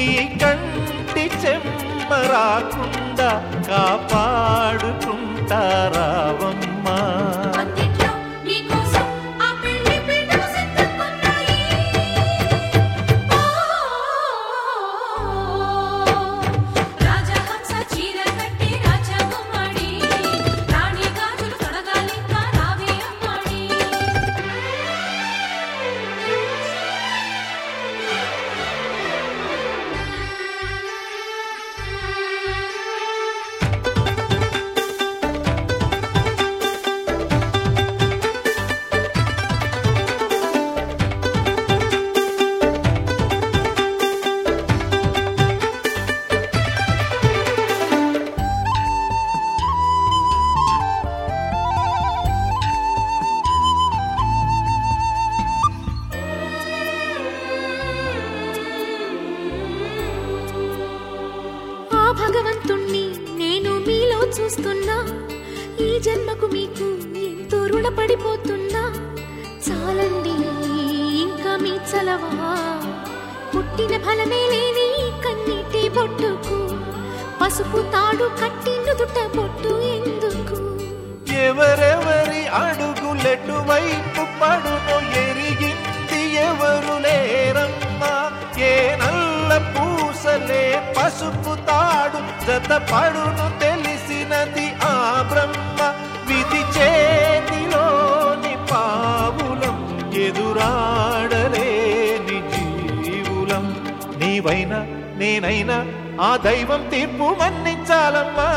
నీ కంటి చెమ్మ రాకుండా కాపాడుకుంటారావమ్మా. భగవంతుణ్ణి నేను మీలో చూస్తున్నా. ఈ జన్మకు మీకు ఎంతో రుణపడిపోతున్నా. చాలండి ఇంకా మీ చలవా. పుట్టిన ఫలమే లేని కన్నీటి బొట్టుకు. పసుపు తాడు కట్టి నుదుట బొట్టు ఎందుకు? ఎవరెవరి అడుగులెటువైపు పడును ఎరిగి పసుపు తాడు జతపడును తెలిసినది ఆ బ్రహ్మ. విధి చేతిలోని పావులం ఎదురాడలేని జీవులం. నీవైనా నేనైనా ఆ దైవం తీర్పు మన్నించాలమ్మా.